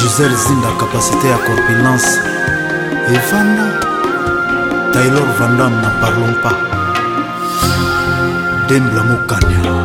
Gisèle Zinda capacité à corpulence et Fanda Taylor Van Damme n'en parlons pas Dembla Mukanya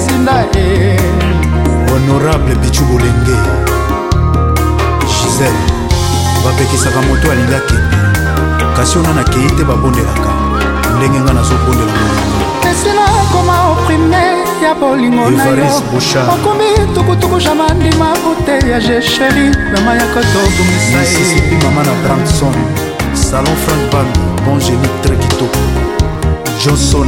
esinda e honorable bichu bolenge gisele bapekisaka moto alinga kende kasi ona nakei te babondelaka ndenge ngai nazobondela molingo esila koma oprime ya bolingo na yo okomi tukutuku jama ndima bute ya je sheri mama ya kotobumisa ye mama na branson salon frank bambi bon genie très kitoko johnson